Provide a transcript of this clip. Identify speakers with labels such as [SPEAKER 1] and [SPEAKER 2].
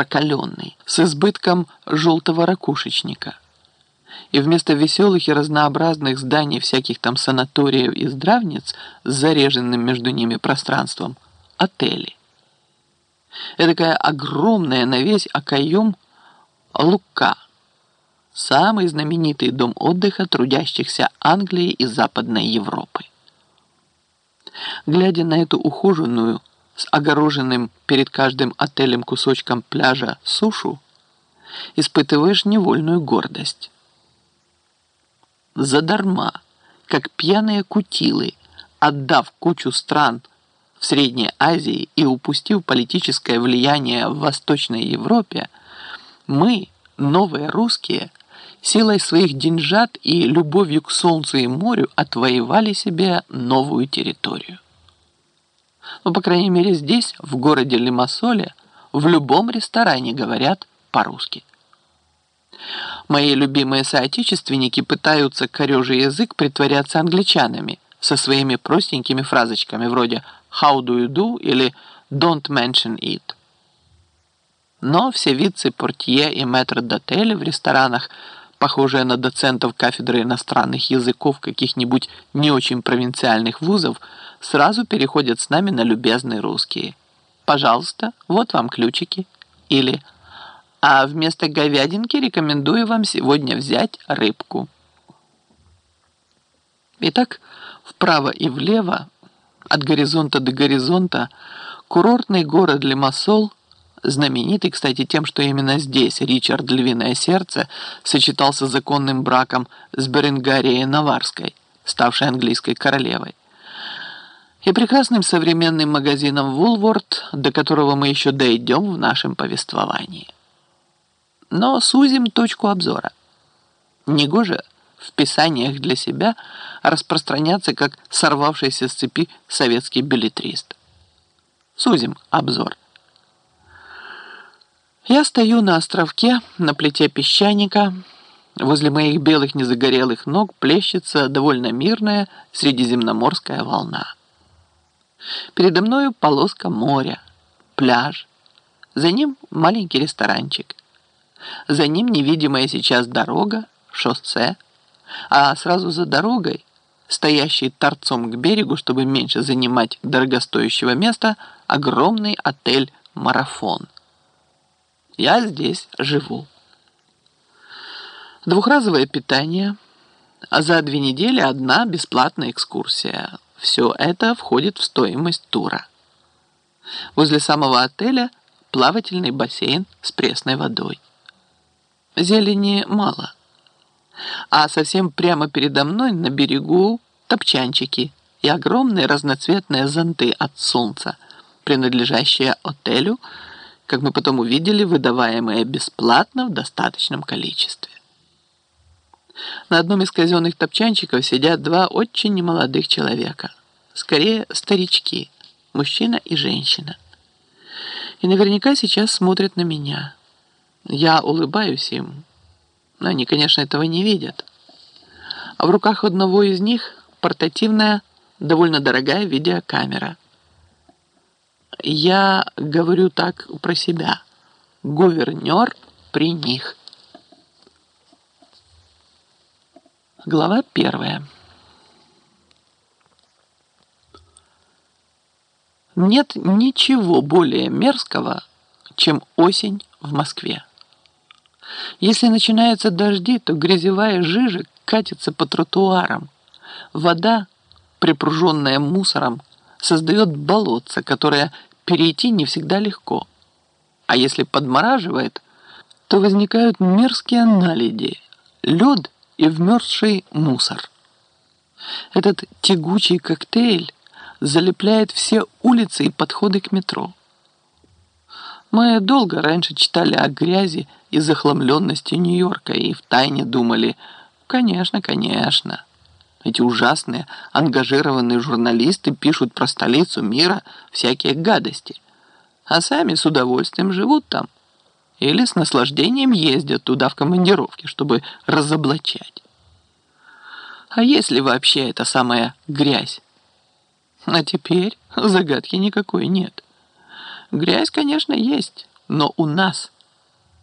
[SPEAKER 1] прокаленный, с избытком желтого ракушечника. И вместо веселых и разнообразных зданий всяких там санаториев и здравниц с зареженным между ними пространством – отели. Эдакая огромная на весь окоем Лука – самый знаменитый дом отдыха трудящихся Англии и Западной Европы. Глядя на эту ухоженную, с огороженным перед каждым отелем кусочком пляжа сушу, испытываешь невольную гордость. Задарма, как пьяные кутилы, отдав кучу стран в Средней Азии и упустив политическое влияние в Восточной Европе, мы, новые русские – силой своих деньжат и любовью к солнцу и морю отвоевали себе новую территорию. Ну, по крайней мере, здесь, в городе Лимассоле, в любом ресторане говорят по-русски. Мои любимые соотечественники пытаются корежий язык притворяться англичанами со своими простенькими фразочками вроде «How do you do?» или «Don't mention it». Но все вице-портье и метрдотели в ресторанах – похожая на доцентов кафедры иностранных языков каких-нибудь не очень провинциальных вузов, сразу переходят с нами на любезные русские. «Пожалуйста, вот вам ключики». Или «А вместо говядинки рекомендую вам сегодня взять рыбку». Итак, вправо и влево, от горизонта до горизонта, курортный город Лимассол – знаменитый, кстати, тем, что именно здесь Ричард Львиное Сердце сочетался законным браком с Беренгарией Наварской, ставшей английской королевой, и прекрасным современным магазином Вулворд, до которого мы еще дойдем в нашем повествовании. Но сузим точку обзора. Негоже в писаниях для себя распространяться как сорвавшийся с цепи советский билетрист. Сузим обзор. Я стою на островке, на плите песчаника. Возле моих белых незагорелых ног плещется довольно мирная средиземноморская волна. Передо мною полоска моря, пляж. За ним маленький ресторанчик. За ним невидимая сейчас дорога, шоссе. А сразу за дорогой, стоящий торцом к берегу, чтобы меньше занимать дорогостоящего места, огромный отель «Марафон». Я здесь живу. Двухразовое питание, а за две недели одна бесплатная экскурсия. Все это входит в стоимость тура. Возле самого отеля плавательный бассейн с пресной водой. Зелени мало. А совсем прямо передо мной на берегу топчанчики и огромные разноцветные зонты от солнца, принадлежащие отелю – как мы потом увидели, выдаваемые бесплатно в достаточном количестве. На одном из казенных топчанчиков сидят два очень немолодых человека. Скорее, старички, мужчина и женщина. И наверняка сейчас смотрят на меня. Я улыбаюсь им, но они, конечно, этого не видят. А в руках одного из них портативная, довольно дорогая видеокамера – я говорю так про себя. Гувернер при них. Глава первая. Нет ничего более мерзкого, чем осень в Москве. Если начинаются дожди, то грязевая жижа катится по тротуарам. Вода, припруженная мусором, создает болотца, которое перейти не всегда легко. А если подмораживает, то возникают мерзкие наледи, лед и вмерзший мусор. Этот тягучий коктейль залепляет все улицы и подходы к метро. Мы долго раньше читали о грязи и захламленности Нью-Йорка и втайне думали, конечно, конечно. Эти ужасные, ангажированные журналисты пишут про столицу мира всякие гадости, а сами с удовольствием живут там или с наслаждением ездят туда в командировки, чтобы разоблачать. А если вообще это самая грязь? А теперь загадки никакой нет. Грязь, конечно, есть. Но у нас